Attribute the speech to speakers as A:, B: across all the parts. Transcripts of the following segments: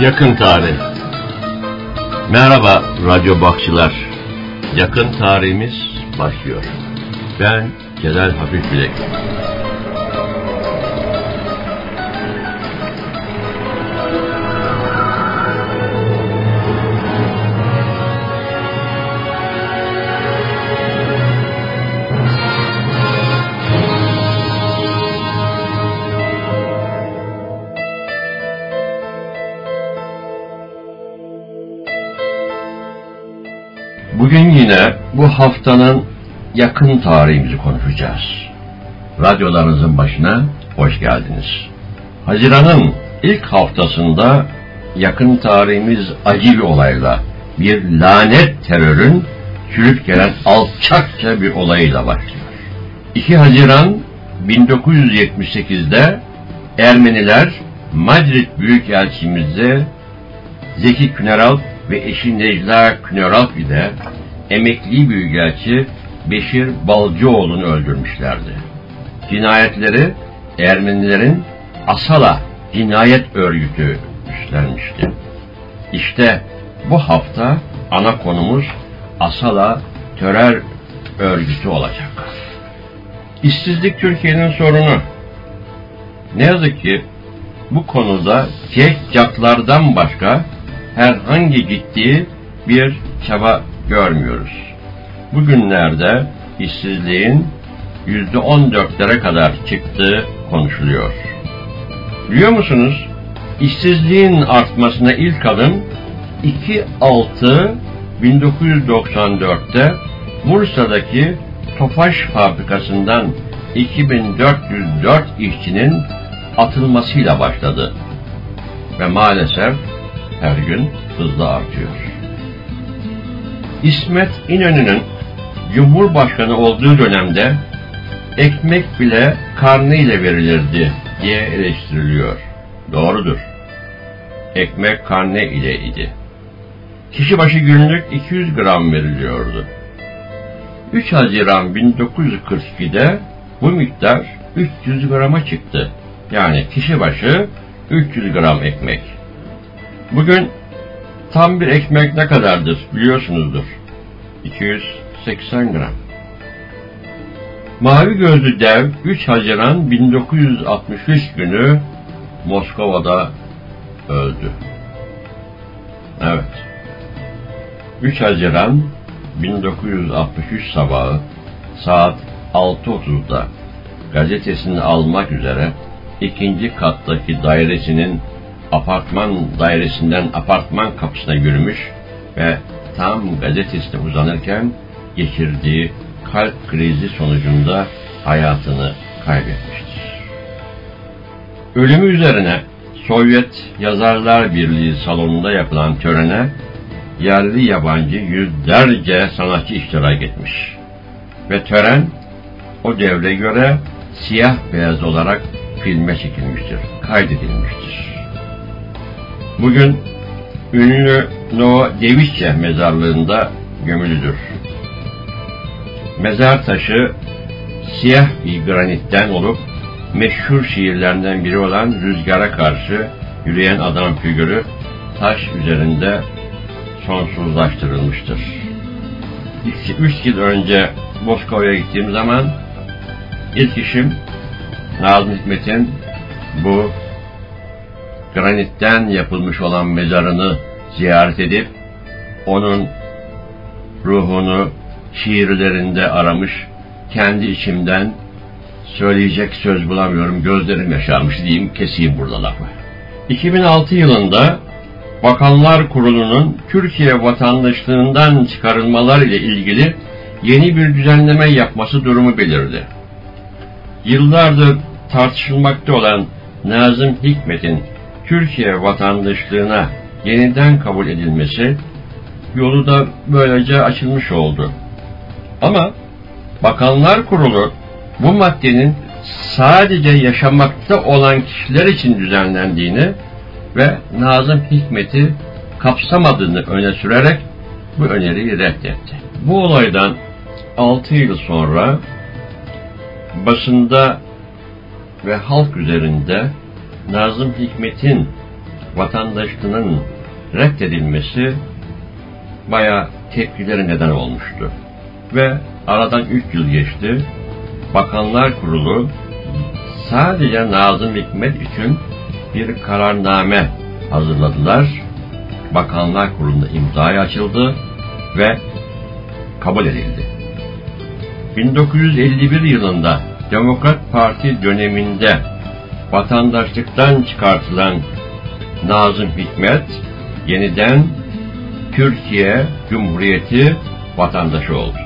A: Yakın Tarih Merhaba Radyo Bakçılar. Yakın tarihimiz başlıyor. Ben Celal Hafif Bilek. Bugün yine bu haftanın yakın tarihimizi konuşacağız. Radyolarınızın başına hoş geldiniz. Haziran'ın ilk haftasında yakın tarihimiz acı bir olayla, bir lanet terörün sürüp gelen alçakça bir olayıyla başlıyor. 2 Haziran 1978'de Ermeniler Madrid Büyükelçimizde Zeki Küneral ve eşi Necla Küneral ile emekli büyükelçi Beşir Balcıoğlu'nu öldürmüşlerdi. Cinayetleri Ermenilerin Asala cinayet örgütü üstlenmişti. İşte bu hafta ana konumuz Asala terör örgütü olacak. İşsizlik Türkiye'nin sorunu. Ne yazık ki bu konuda cekcatlardan başka herhangi ciddi bir çaba görmüyoruz. Bugünlerde işsizliğin yüzde on dörtlere kadar çıktığı konuşuluyor. Biliyor musunuz? İşsizliğin artmasına ilk adım 2.6 1994'te Bursa'daki Tofaş fabrikasından 2404 işçinin atılmasıyla başladı. Ve maalesef her gün hızla artıyor. İsmet İnönü'nün Cumhurbaşkanı olduğu dönemde ekmek bile karnı ile verilirdi diye eleştiriliyor. Doğrudur. Ekmek karne ile idi. Kişi başı günlük 200 gram veriliyordu. 3 Haziran 1942'de bu miktar 300 grama çıktı. Yani kişi başı 300 gram ekmek. Bugün tam bir ekmek ne kadardır biliyorsunuzdur. 280 gram. Mavi gözlü dev 3 Haziran 1963 günü Moskova'da öldü. Evet. 3 Haziran 1963 sabahı saat 6.30'da gazetesini almak üzere ikinci kattaki dairesinin apartman dairesinden apartman kapısına yürümüş ve tam gazetesine uzanırken geçirdiği kalp krizi sonucunda hayatını kaybetmiştir. Ölümü üzerine Sovyet Yazarlar Birliği salonunda yapılan törene yerli yabancı yüzlerce sanatçı iştirak etmiş. Ve tören o devre göre siyah beyaz olarak filme çekilmiştir, kaydedilmiştir. Bugün ünlü Noah Deviçe mezarlığında gömülüdür. Mezar taşı siyah bir granitten olup meşhur şiirlerinden biri olan Rüzgara Karşı Yürüyen Adam figürü taş üzerinde sonsuzlaştırılmıştır. Üç yıl önce Moskova'ya gittiğim zaman ilk işim Nazım Hikmet'in bu granitten yapılmış olan mezarını ziyaret edip onun ruhunu şiirlerinde aramış, kendi içimden söyleyecek söz bulamıyorum, gözlerim yaşarmış diyeyim, keseyim burada lafı. 2006 yılında Bakanlar Kurulu'nun Türkiye vatandaşlığından çıkarılmalar ile ilgili yeni bir düzenleme yapması durumu belirdi. Yıllardır tartışılmakta olan Nazım Hikmet'in Türkiye vatandaşlığına yeniden kabul edilmesi yolu da böylece açılmış oldu. Ama Bakanlar Kurulu bu maddenin sadece yaşamakta olan kişiler için düzenlendiğini ve Nazım Hikmet'i kapsamadığını öne sürerek bu öneriyi reddetti. Bu olaydan 6 yıl sonra basında ve halk üzerinde Nazım Hikmet'in
B: vatandaşlığının reddedilmesi baya tepkileri neden olmuştu. Ve aradan 3 yıl geçti. Bakanlar Kurulu sadece Nazım Hikmet için bir kararname hazırladılar. Bakanlar Kurulu'nda imzaya açıldı ve kabul edildi. 1951 yılında Demokrat Parti döneminde vatandaşlıktan çıkartılan Nazım Hikmet yeniden Türkiye Cumhuriyeti vatandaşı oldu.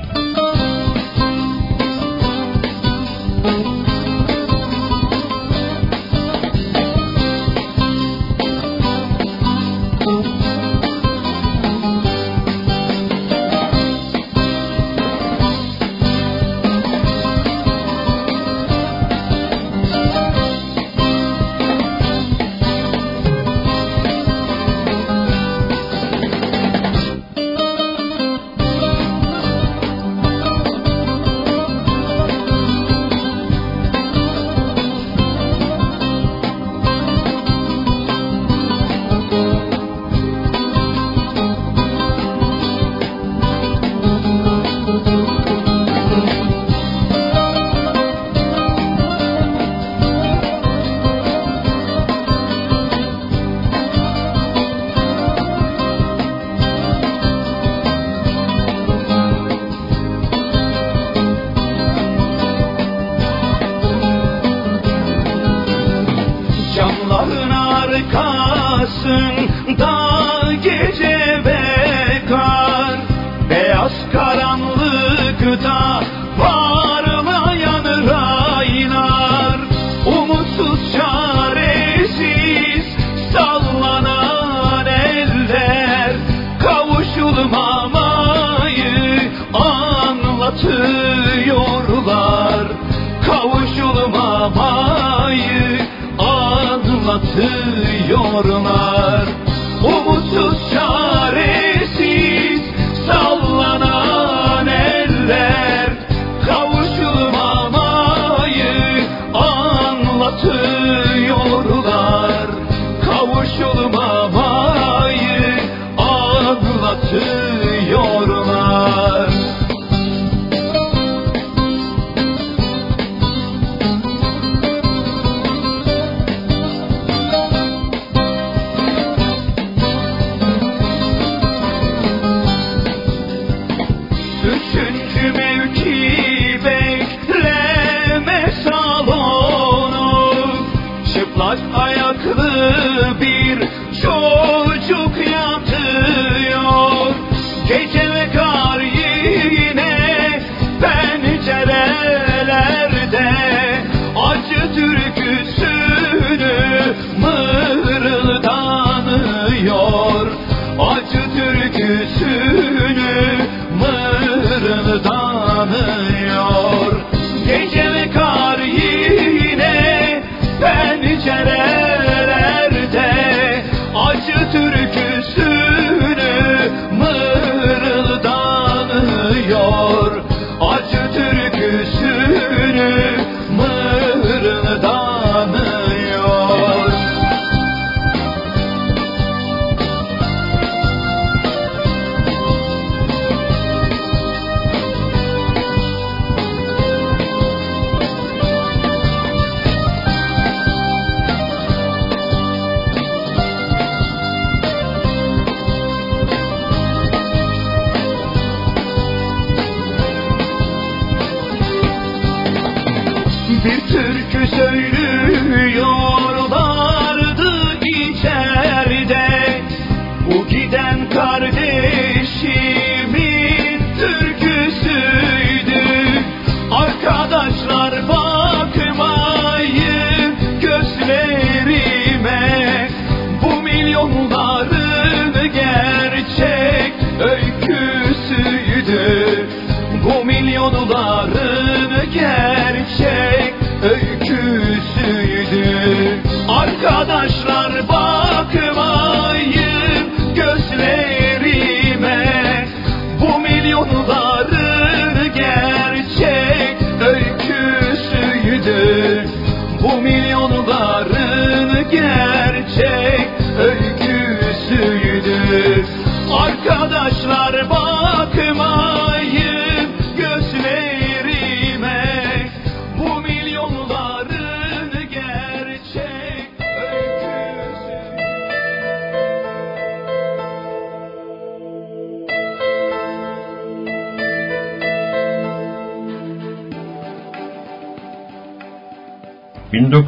C: Milyonların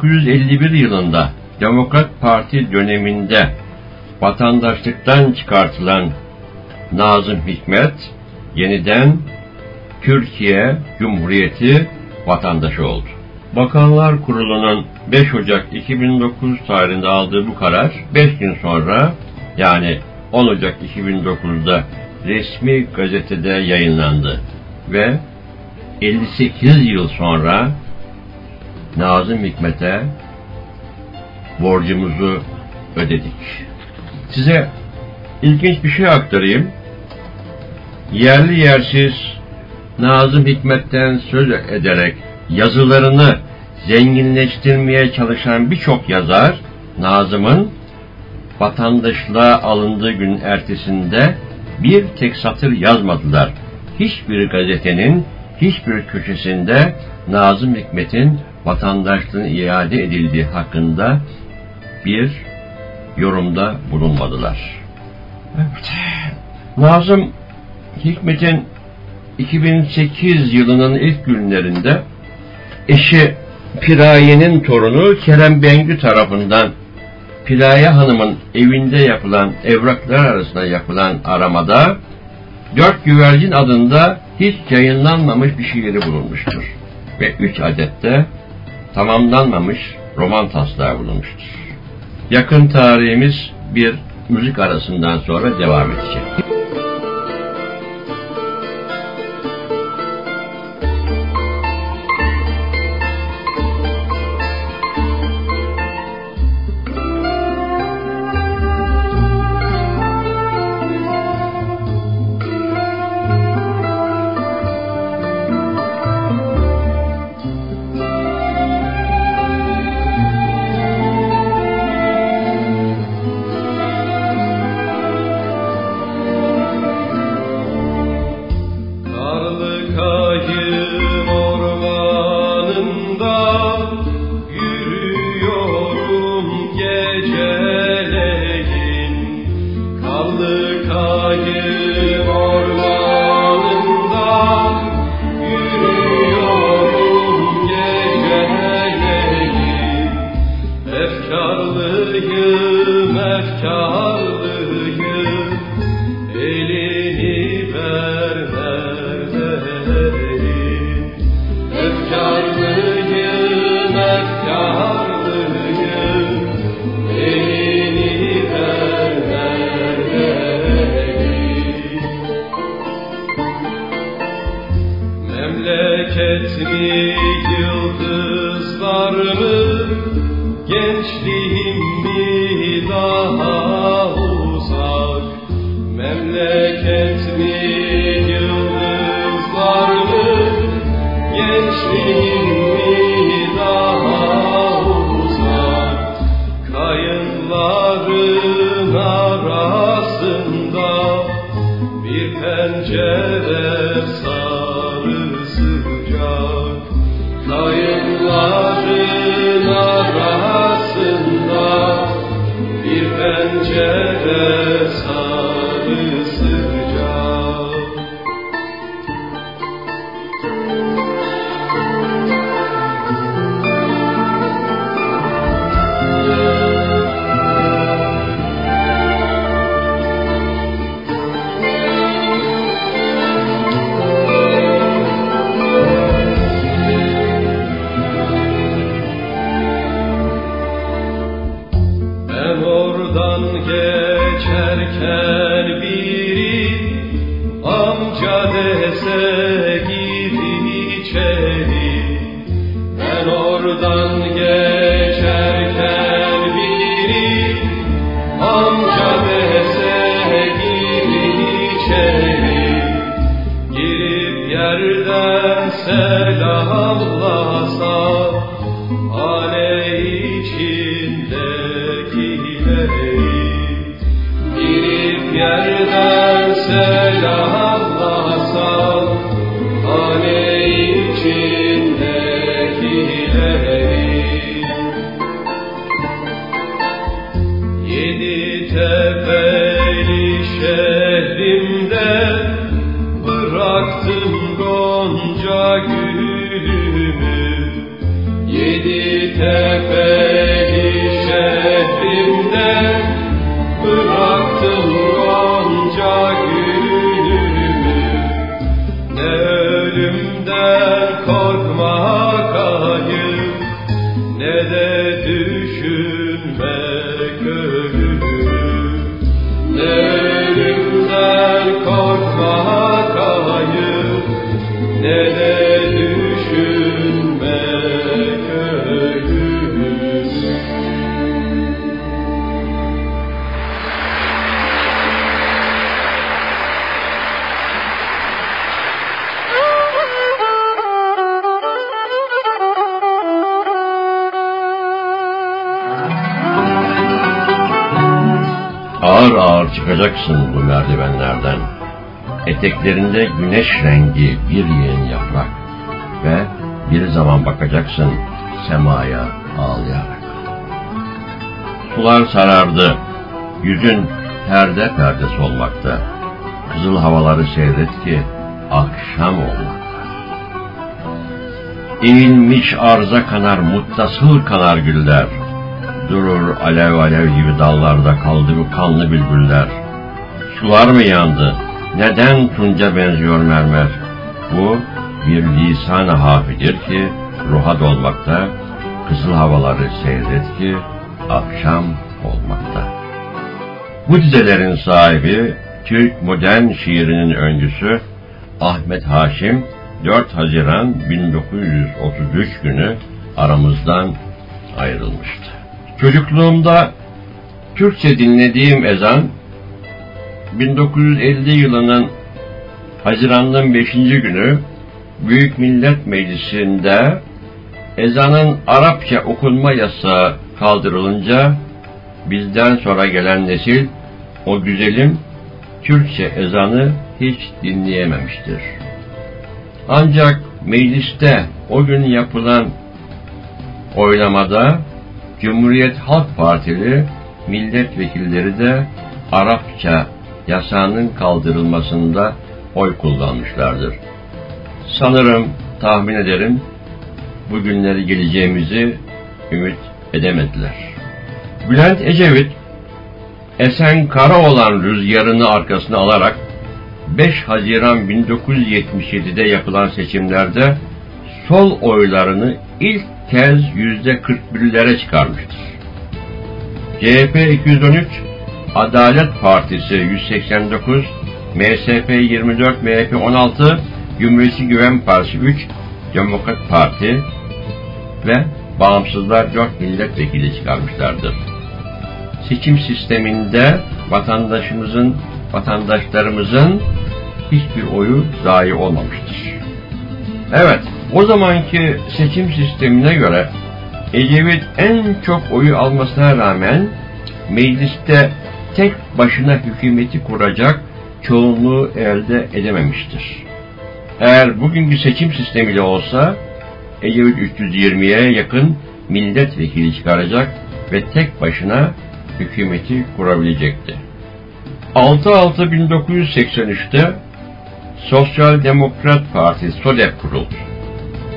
D: 1951 yılında Demokrat Parti döneminde vatandaşlıktan çıkartılan Nazım Hikmet yeniden Türkiye Cumhuriyeti vatandaşı oldu. Bakanlar Kurulu'nun 5 Ocak 2009 tarihinde aldığı bu karar 5 gün sonra yani 10 Ocak 2009'da resmi gazetede yayınlandı ve 58 yıl sonra Nazım Hikmet'e borcumuzu ödedik. Size ilginç bir şey aktarayım. Yerli yersiz Nazım Hikmet'ten söz ederek yazılarını zenginleştirmeye çalışan birçok yazar Nazım'ın vatandaşlığa alındığı gün ertesinde bir tek satır yazmadılar. Hiçbir gazetenin hiçbir köşesinde Nazım Hikmet'in vatandaşlığın iade edildiği hakkında bir yorumda bulunmadılar. Evet. Nazım Hikmet'in 2008 yılının ilk günlerinde eşi Piraye'nin torunu Kerem Bengü tarafından Piraye Hanım'ın evinde yapılan evraklar arasında yapılan aramada Dört Güvercin adında hiç yayınlanmamış bir şiiri bulunmuştur. Ve üç adette tamamlanmamış roman taslağı bulunmuştur. Yakın tarihimiz bir müzik arasından sonra devam edecek.
A: Çıkacaksın bu merdivenlerden. Eteklerinde güneş rengi bir yığın yaprak ve bir zaman bakacaksın semaya ağlayarak. Sular sarardı, yüzün perde perde solmakta. Kızıl havaları seyret ki akşam olmakta. İnilmiş arza kanar, muttasıl kanar güller. Durur alev alev gibi dallarda kaldı bu kanlı bülbüller. Sular mı yandı? Neden tunca benziyor mermer? Bu bir lisan-ı hafidir ki ruha dolmakta, kızıl havaları seyret ki akşam olmakta. Bu dizelerin sahibi Türk modern şiirinin öncüsü Ahmet Haşim 4 Haziran 1933 günü aramızdan ayrılmıştı. Çocukluğumda Türkçe dinlediğim ezan 1950 yılının Haziran'ın 5. günü Büyük Millet Meclisi'nde ezanın Arapça okunma yasağı kaldırılınca bizden sonra gelen nesil o güzelim Türkçe ezanı hiç dinleyememiştir. Ancak mecliste o gün yapılan oylamada Cumhuriyet Halk Partili milletvekilleri de Arapça yasağının kaldırılmasında oy kullanmışlardır. Sanırım, tahmin ederim, bu günleri geleceğimizi ümit edemediler. Bülent Ecevit, esen kara olan rüzgarını arkasına alarak 5 Haziran 1977'de yapılan seçimlerde sol oylarını ilk kez yüzde 41'lere çıkarmıştır. CHP 213, Adalet Partisi 189, MSP 24, MHP 16, Cumhuriyetçi Güven Partisi 3, Demokrat Parti ve Bağımsızlar 4 milletvekili çıkarmışlardır. Seçim sisteminde vatandaşımızın, vatandaşlarımızın hiçbir oyu zayi olmamıştır. Evet, o zamanki seçim sistemine göre Ecevit en çok oyu almasına rağmen mecliste tek başına hükümeti kuracak çoğunluğu elde edememiştir. Eğer bugünkü seçim sistemiyle olsa Ecevit 320'ye yakın milletvekili çıkaracak ve tek başına hükümeti kurabilecekti. 6-6-1983'te Sosyal Demokrat Parti SODEP kuruldu.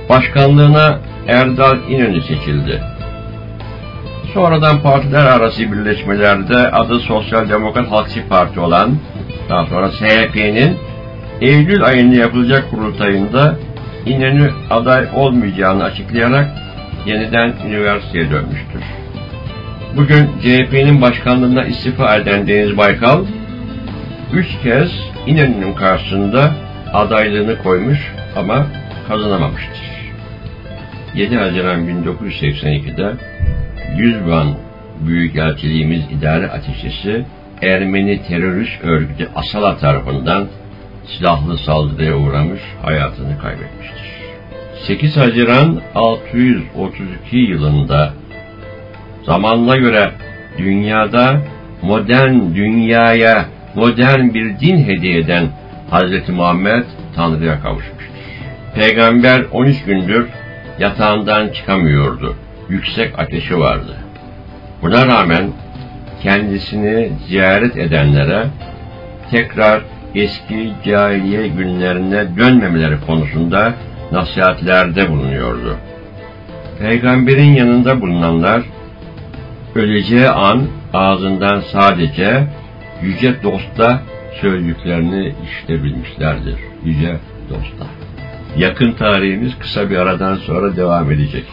A: Başkanlığına Erdal İnönü seçildi. Sonradan partiler arası birleşmelerde adı Sosyal Demokrat Halkçı Parti olan, daha sonra SHP'nin Eylül ayında yapılacak kurultayında İnönü aday olmayacağını açıklayarak yeniden üniversiteye dönmüştür. Bugün CHP'nin başkanlığına istifa eden Deniz Baykal, üç kez İnönü'nün karşısında adaylığını koymuş ama kazanamamıştır. 7 Haziran 1982'de Yüzban Büyükelçiliğimiz İdare Ateşisi Ermeni terörist örgütü Asala tarafından silahlı saldırıya uğramış, hayatını kaybetmiştir. 8 Haziran 632 yılında zamanla göre dünyada modern dünyaya modern bir din hediye eden Hz. Muhammed Tanrı'ya kavuşmuştur. Peygamber 13 gündür yatağından çıkamıyordu. Yüksek ateşi vardı. Buna rağmen kendisini ziyaret edenlere tekrar eski cahiliye günlerine dönmemeleri konusunda nasihatlerde bulunuyordu. Peygamberin yanında bulunanlar öleceği an ağzından sadece yüce dosta söylediklerini işitebilmişlerdir. Yüce dosta. Yakın tarihimiz kısa bir aradan sonra devam edecek.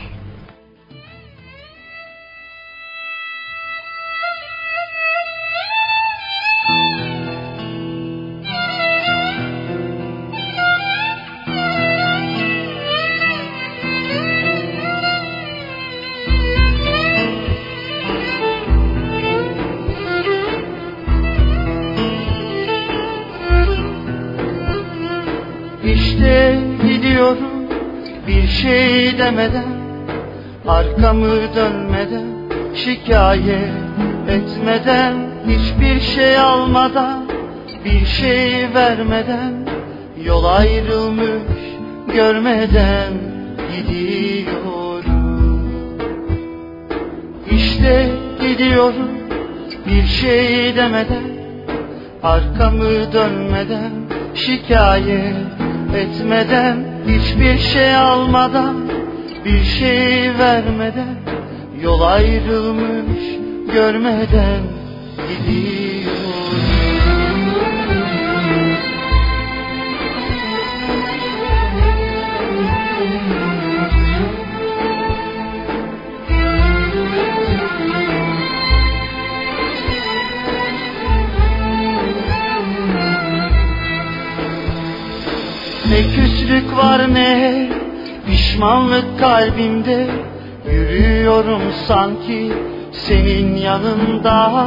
E: Almadan Bir şey vermeden Yol ayrılmış görmeden Gidiyorum. İşte gidiyorum Bir şey demeden Arkamı dönmeden Şikayet etmeden Hiçbir şey almadan Bir şey vermeden Yol ayrılmış görmeden Gidiyorum küslük var ne? Pişmanlık kalbimde. Yürüyorum sanki senin yanında.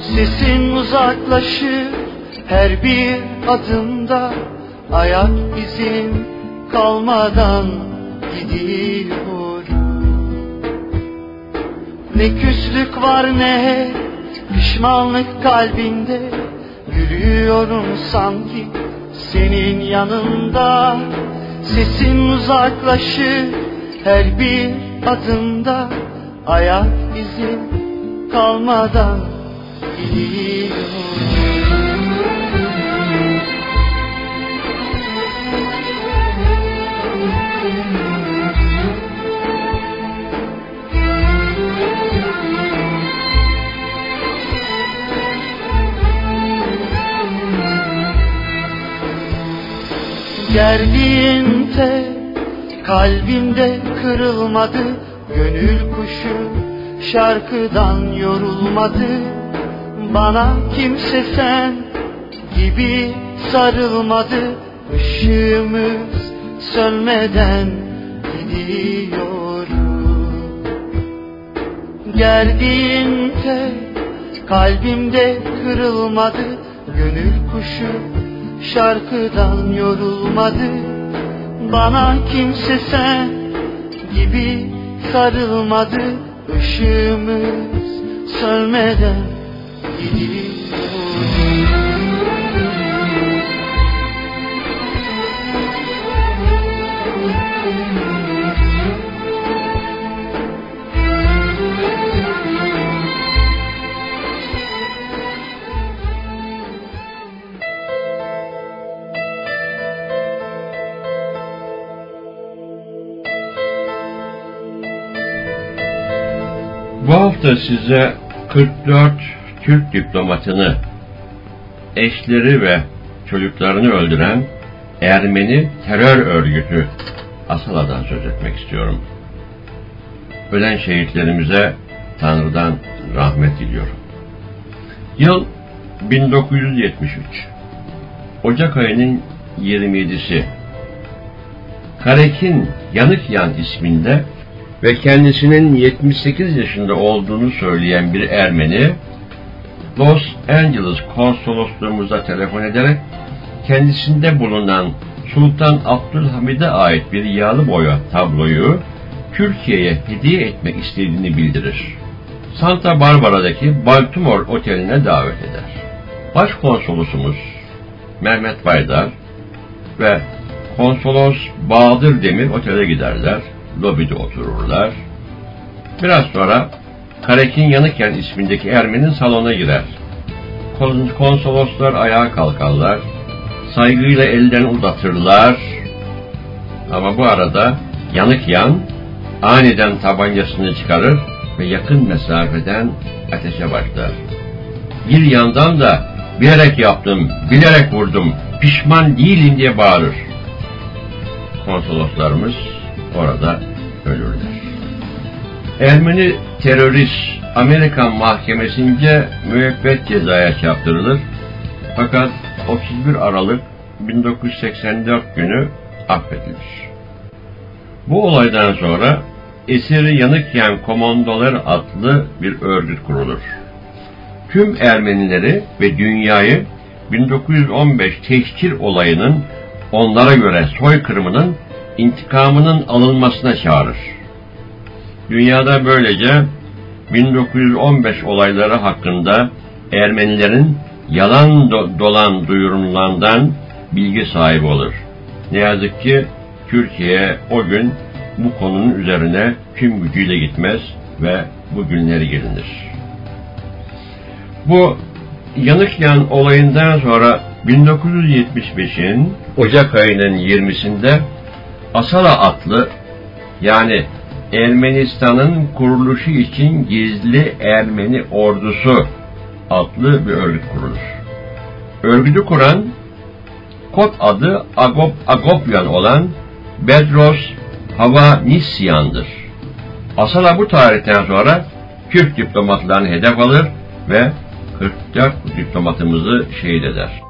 E: Sesin uzaklaşır her bir adımda. Ayak izim kalmadan gidiyorum Ne küslük var ne pişmanlık kalbimde. Yürüyorum sanki senin yanında Sesin uzaklaşır her bir adımda. Ayak izim kalmadan gidiyorum Gerdiğin tel kalbimde kırılmadı Gönül kuşu şarkıdan yorulmadı. Bana kimse sen gibi sarılmadı Işığımız sönmeden gidiyorum Gerdiğin tel kalbimde kırılmadı Gönül kuşu şarkıdan yorulmadı. Bana kimse sen gibi sarılmadı. Işığımız sönmeden gidiyor
A: Hafta size 44 Türk diplomatını, eşleri ve çocuklarını öldüren Ermeni terör örgütü Asala'dan söz etmek istiyorum. Ölen şehitlerimize Tanrı'dan rahmet diliyorum. Yıl 1973. Ocak ayının 27'si. Karekin Yanıkyan isminde ve kendisinin 78 yaşında olduğunu söyleyen bir Ermeni, Los Angeles konsolosluğumuza telefon ederek kendisinde bulunan Sultan Abdülhamid'e ait bir yağlı boya tabloyu Türkiye'ye hediye etmek istediğini bildirir. Santa Barbara'daki Baltimore Oteli'ne davet eder. Başkonsolosumuz Mehmet Baydar ve konsolos Bahadır Demir otele giderler lobide otururlar. Biraz sonra Karekin Yanıken ismindeki Ermeni salona girer. Konsoloslar ayağa kalkarlar. Saygıyla ellerini uzatırlar. Ama bu arada yanık yan aniden tabancasını çıkarır ve yakın mesafeden ateşe başlar. Bir yandan da bilerek yaptım, bilerek vurdum, pişman değilim diye bağırır. Konsoloslarımız orada ölürler. Ermeni terörist Amerikan mahkemesince müebbet cezaya çarptırılır. Fakat 31 Aralık 1984 günü affedilir. Bu olaydan sonra esiri yanıkken komandolar adlı bir örgüt kurulur. Tüm Ermenileri ve dünyayı 1915 teşkil olayının onlara göre soykırımının
B: intikamının alınmasına çağırır. Dünyada böylece 1915 olayları hakkında Ermenilerin yalan do dolan duyurulandan bilgi sahibi olur. Ne yazık ki Türkiye o gün bu konunun üzerine tüm gücüyle gitmez ve bu günleri gelinir. Bu yanık yan olayından sonra 1975'in Ocak ayının 20'sinde Asala adlı yani Ermenistan'ın kuruluşu için gizli Ermeni ordusu adlı bir örgüt kurulur. Örgütü kuran kod adı Agop Agopyan olan Bedros Havanisyan'dır. Asala bu tarihten sonra Türk diplomatlarını hedef alır ve 44 diplomatımızı şehit eder.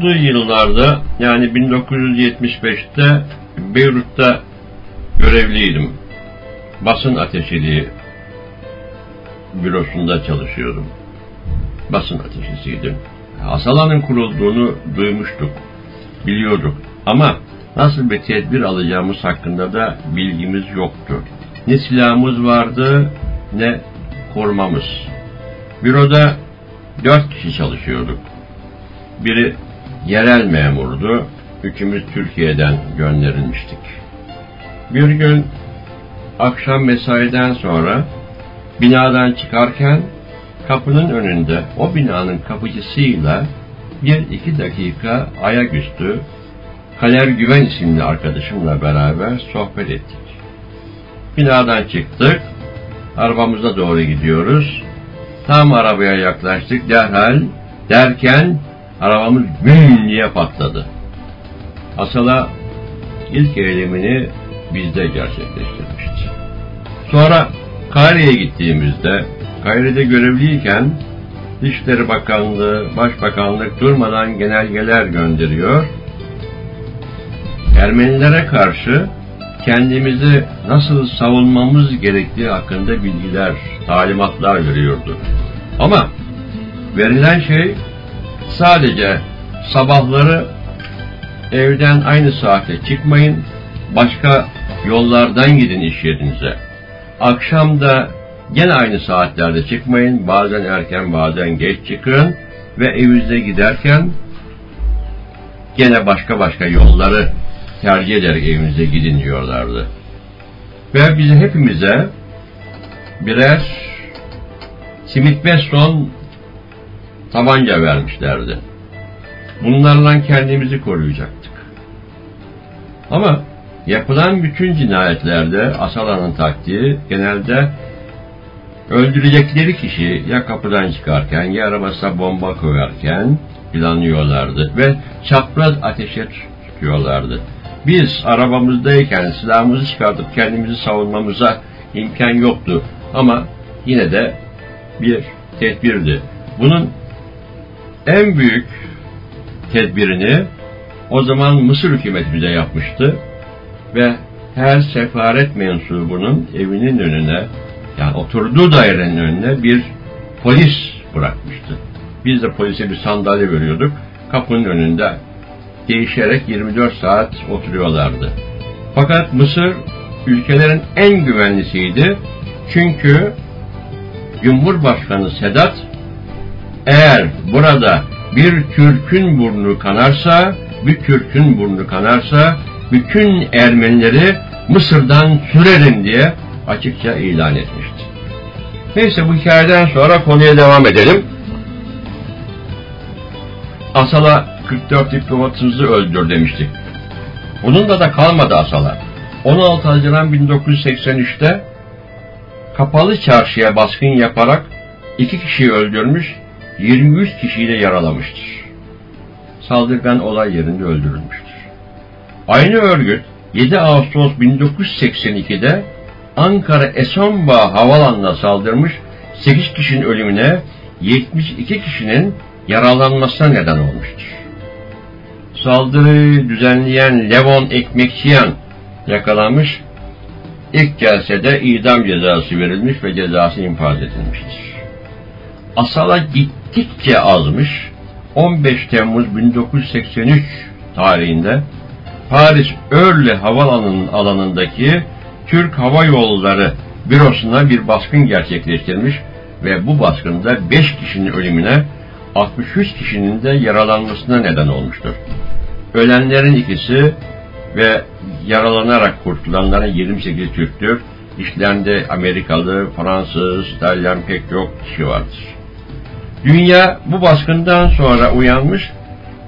A: Kurulduğu yıllarda yani 1975'te Beyrut'ta görevliydim. Basın ateşiliği bürosunda çalışıyordum. Basın ateşisiydim. Asala'nın kurulduğunu duymuştuk, biliyorduk. Ama nasıl bir tedbir alacağımız hakkında da bilgimiz yoktu. Ne silahımız vardı ne korumamız. Büroda dört kişi çalışıyorduk. Biri yerel memurdu, üçümüz Türkiye'den gönderilmiştik. Bir gün akşam mesaiden sonra binadan çıkarken kapının önünde o binanın kapıcısıyla bir iki dakika ayaküstü Kaler Güven isimli arkadaşımla beraber sohbet ettik. Binadan çıktık, arabamıza doğru gidiyoruz. Tam arabaya yaklaştık derhal derken arabamız güm diye patladı. Asala ilk eylemini bizde gerçekleştirmişti. Sonra Kahire'ye gittiğimizde, Kahire'de görevliyken Dışişleri Bakanlığı, Başbakanlık durmadan genelgeler gönderiyor. Ermenilere karşı kendimizi nasıl savunmamız gerektiği hakkında bilgiler, talimatlar veriyordu. Ama verilen şey sadece sabahları evden aynı saate çıkmayın, başka yollardan gidin iş yerinize. Akşam da gene aynı saatlerde çıkmayın, bazen erken bazen geç çıkın ve evinizde giderken gene başka başka yolları tercih ederek evinize gidin diyorlardı. Ve bize hepimize birer Smith Wesson tabanca vermişlerdi. Bunlarla kendimizi koruyacaktık. Ama yapılan bütün cinayetlerde Asala'nın taktiği genelde öldürecekleri kişi ya kapıdan çıkarken ya arabasına bomba koyarken planlıyorlardı ve çapraz ateşe tutuyorlardı. Biz arabamızdayken silahımızı çıkartıp kendimizi savunmamıza imkan yoktu ama yine de bir tedbirdi. Bunun en büyük tedbirini o zaman Mısır hükümeti bize yapmıştı ve her sefaret mensubunun evinin önüne yani oturduğu dairenin önüne bir polis bırakmıştı. Biz de polise bir sandalye veriyorduk. Kapının önünde değişerek 24 saat oturuyorlardı. Fakat Mısır ülkelerin en güvenlisiydi. Çünkü Cumhurbaşkanı Sedat eğer burada bir Türk'ün burnu kanarsa, bir Türk'ün burnu kanarsa bütün Ermenileri Mısır'dan sürerim diye açıkça ilan etmişti. Neyse bu hikayeden sonra konuya devam edelim. Asala 44 diplomatımızı öldür demiştik. Bununla da kalmadı Asala. 16 Haziran 1983'te kapalı çarşıya baskın yaparak iki kişiyi öldürmüş, 23 kişiyi de yaralamıştır. Saldırgan olay yerinde öldürülmüştür. Aynı örgüt 7 Ağustos 1982'de Ankara Esenbağ havalanına saldırmış 8 kişinin ölümüne 72 kişinin yaralanmasına neden olmuştur. Saldırıyı düzenleyen Levon Ekmekçiyan yakalanmış, ilk celsede idam cezası verilmiş ve cezası infaz edilmiştir. Asala gittikçe azmış, 15 Temmuz 1983 tarihinde Paris Örle Havalanı'nın alanındaki Türk Hava Yolları bürosuna bir baskın gerçekleştirmiş ve bu baskında 5 kişinin ölümüne 63 kişinin de yaralanmasına neden olmuştur. Ölenlerin ikisi ve yaralanarak kurtulanların 28 Türktür. İşlerinde Amerikalı, Fransız, İtalyan pek çok kişi vardır. Dünya bu baskından sonra uyanmış,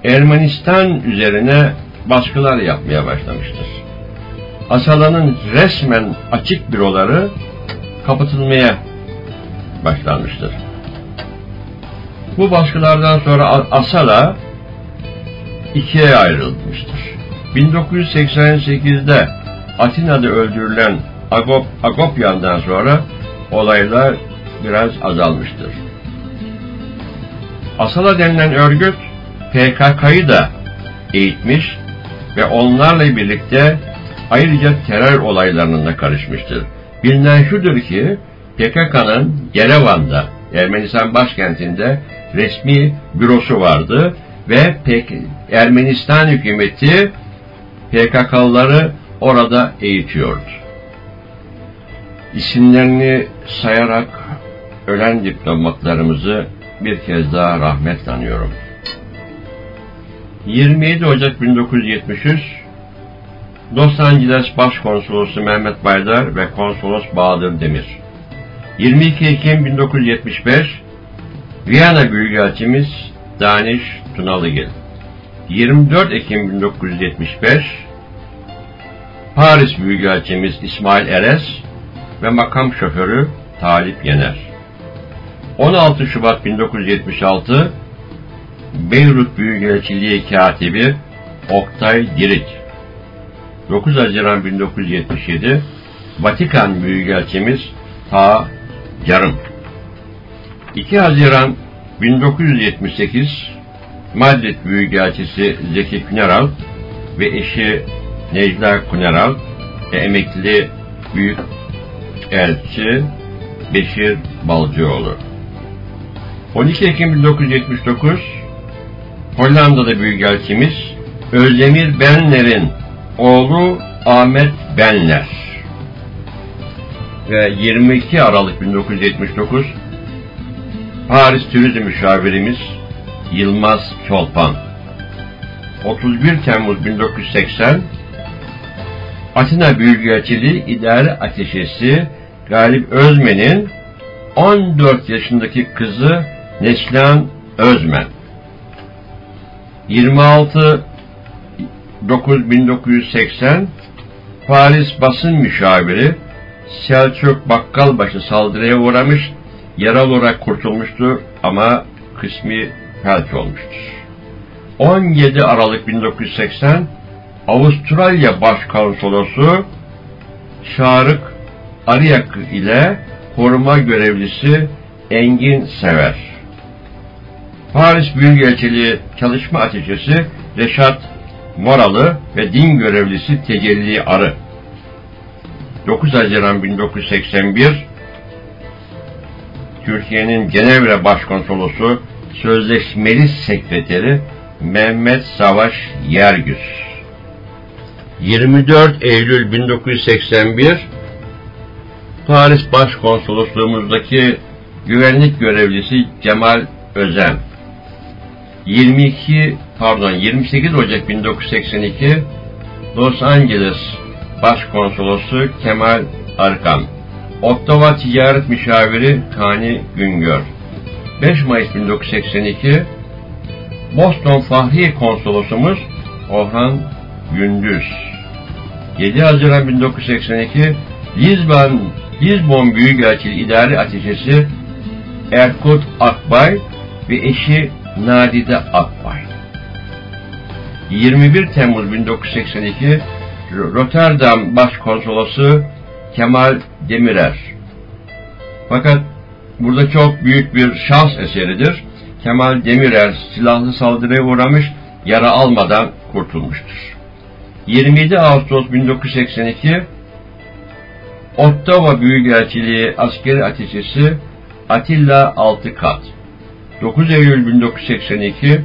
A: Ermenistan üzerine baskılar yapmaya başlamıştır. Asala'nın resmen açık büroları kapatılmaya başlanmıştır. Bu baskılardan sonra Asala ikiye ayrılmıştır. 1988'de Atina'da öldürülen Agop, Agopyan'dan sonra olaylar biraz azalmıştır. Asala denilen örgüt PKK'yı da eğitmiş ve onlarla birlikte ayrıca terör olaylarına da karışmıştır. Bilinen şudur ki PKK'nın Yerevan'da, Ermenistan başkentinde resmi bürosu vardı ve Ermenistan hükümeti PKK'lıları orada eğitiyordu. İsimlerini sayarak ölen diplomatlarımızı bir kez daha rahmetle anıyorum. 27 Ocak 1973 Los Angeles Başkonsolosu Mehmet Baydar ve Konsolos Bahadır Demir. 22 Ekim 1975 Viyana Büyükelçimiz Daniş Tunalıgil. 24 Ekim 1975 Paris Büyükelçimiz İsmail Eres ve makam şoförü Talip Yener 16 Şubat 1976 Beyrut Büyükelçiliği Katibi Oktay Dirit 9 Haziran 1977 Vatikan Büyükelçimiz Ta Yarım. 2 Haziran 1978 Madrid Büyükelçisi Zeki Küneral ve eşi Necla Küneral ve emekli Büyük Elçi Beşir Balcıoğlu 12 Ekim 1979 Hollanda'da Büyükelçimiz Özdemir Benler'in oğlu Ahmet Benler ve 22 Aralık 1979 Paris Turizm Müşavirimiz Yılmaz Çolpan. 31 Temmuz 1980 Atina Büyükelçiliği İdare Ateşesi Galip Özmen'in 14 yaşındaki kızı Neslihan Özmen 26 9 1980 Paris basın müşaviri Selçuk Bakkalbaşı saldırıya uğramış, yaralı olarak kurtulmuştur ama kısmi felç olmuştur. 17 Aralık 1980 Avustralya Başkonsolosu Şarık Arıyak ile koruma görevlisi Engin Sever. Paris Büyükelçiliği Çalışma Ateşesi Reşat Moralı ve din görevlisi Tecelli Arı. 9 Haziran 1981 Türkiye'nin Cenevre Başkonsolosu Sözleşmeli Sekreteri Mehmet Savaş Yergüz 24 Eylül 1981 Paris Başkonsolosluğumuzdaki güvenlik görevlisi Cemal Özen 22 pardon 28 Ocak 1982 Los Angeles Başkonsolosu Kemal Arkan. Ottawa Ticaret Müşaviri Kani Güngör. 5 Mayıs 1982 Boston Fahri Konsolosumuz Orhan Gündüz. 7 Haziran 1982 Lisbon, Lisbon Büyükelçiliği İdari Ateşesi Erkut Akbay ve eşi Nadide Akbay 21 Temmuz 1982 Rotterdam Başkonsolosu Kemal Demirer. Fakat burada çok büyük bir şans eseridir. Kemal Demirer silahlı saldırıya uğramış, yara almadan kurtulmuştur. 27 Ağustos 1982 Ottawa Büyükelçiliği askeri ateşesi Atilla Altıkat 9 Eylül 1982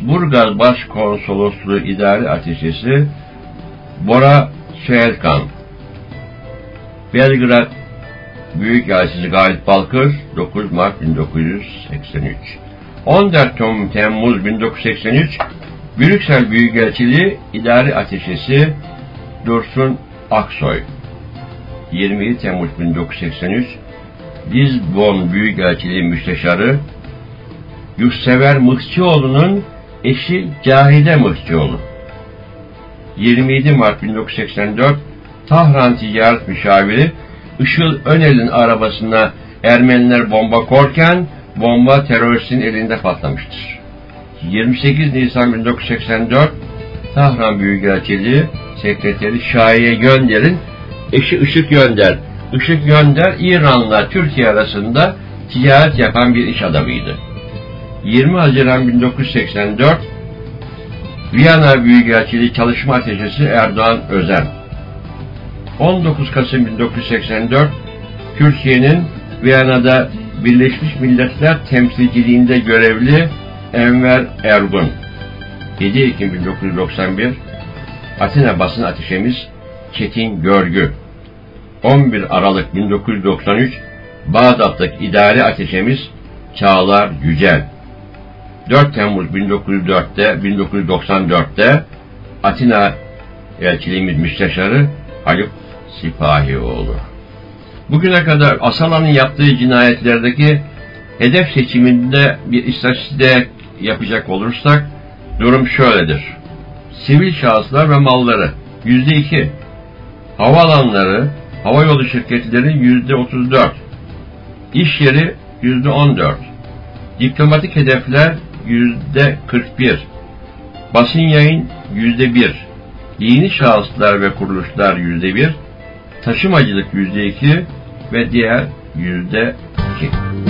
A: Burgaz Başkonsolosluğu İdari Ateşesi Bora Şehelkan Belgrad Büyükelçisi Galip Balkır 9 Mart 1983 14 Temmuz 1983 Brüksel Büyükelçiliği İdari Ateşesi Dursun Aksoy. 27 Temmuz 1983 Lisbon Büyükelçiliği Müsteşarı Yurtsever Mıhçıoğlu'nun eşi Cahide Mıhçıoğlu 27 Mart 1984 Tahran Ticaret Müşaviri Işıl Önel'in arabasına Ermeniler bomba korken bomba teröristin elinde patlamıştır. 28 Nisan 1984 Tahran Büyükelçiliği Sekreteri Şahiye Gönder'in eşi Işık Gönder. Işık Gönder İran'la Türkiye arasında ticaret yapan bir iş adamıydı. 20 Haziran 1984
F: Viyana Büyükelçiliği Çalışma Ateşesi Erdoğan Özen. 19 Kasım 1984 Türkiye'nin Viyana'da Birleşmiş Milletler temsilciliğinde görevli Enver Ergun. 7 Ekim 1991 Atina basın ateşemiz Çetin Görgü. 11 Aralık 1993 Bağdat'taki idari ateşemiz Çağlar Yücel 4 Temmuz 1904'te 1994'te Atina elçiliğimiz müsteşarı Haluk Sipahioğlu. Bugüne kadar Asala'nın yaptığı cinayetlerdeki hedef seçiminde bir istatistik yapacak olursak durum şöyledir. Sivil şahıslar ve malları yüzde iki, havaalanları, havayolu şirketleri yüzde otuz dört, iş yeri yüzde on dört, diplomatik hedefler yüzde 41, basın yayın yüzde 1, yeni şahıslar ve kuruluşlar yüzde 1, taşımacılık yüzde 2 ve diğer yüzde
A: 2.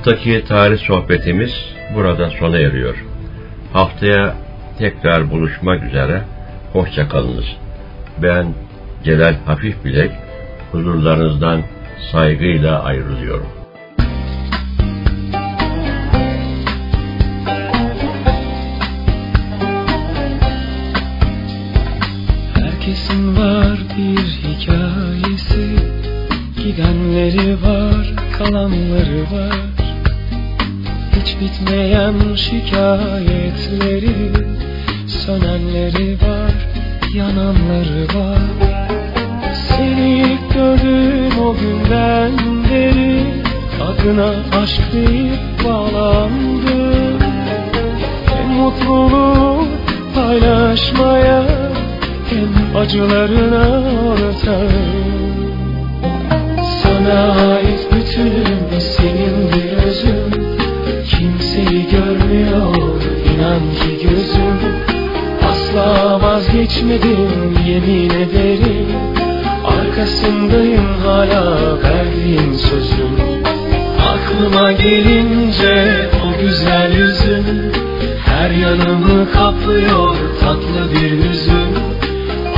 A: haftaki tarih sohbetimiz burada sona eriyor. Haftaya tekrar buluşmak üzere. Hoşçakalınız. Ben Celal Hafif Bilek huzurlarınızdan saygıyla ayrılıyorum.
B: Herkesin var bir hikayesi Gidenleri var, kalanları var bitmeyen şikayetleri Sönenleri var, yananları var. Seni ilk gördüğüm o günden beri Adına aşk deyip bağlandım. En mutluluğu paylaşmaya Hem acılarına ortağım Sana ait bütünüm senin bir özüm Görmüyor inan ki gözüm Asla vazgeçmedim yemin ederim. Arkasındayım hala verdiğin sözüm. Aklıma gelince o güzel yüzün Her yanımı kaplıyor tatlı bir hüzün.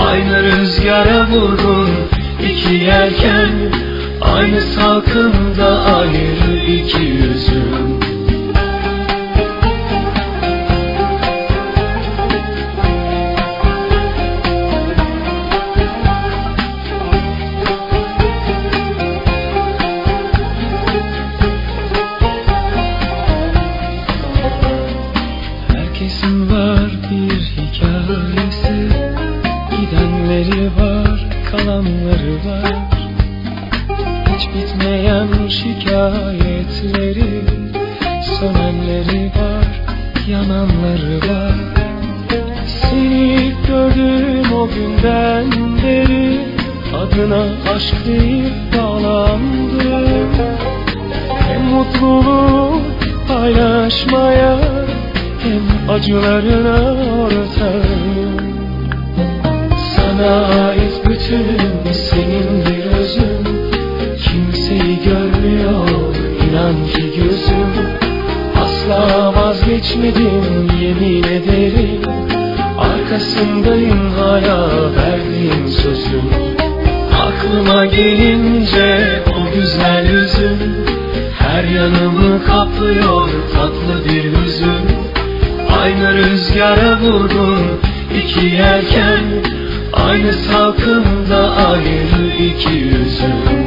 B: Aynı rüzgara vurdun iki yelken Aynı salkımda ayrı iki yüzüm Hiç bitmeyen şikayetleri Sönenleri var, yananları var. Seni ilk o günden beri Adına aşk bağlandım. Hem mutluluğu paylaşmaya Hem acılarına ortağım. Sana ait bütünüm senin bir özüm Kimseyi görmüyor inan ki gözüm. Asla vazgeçmedim yemin ederim. Arkasındayım hala verdiğim sözüm. Aklıma gelince o güzel yüzün Her yanımı kaplıyor tatlı bir hüzün. Aynı rüzgara vurdun iki yelken Aynı salkımda ayrı iki yüzüm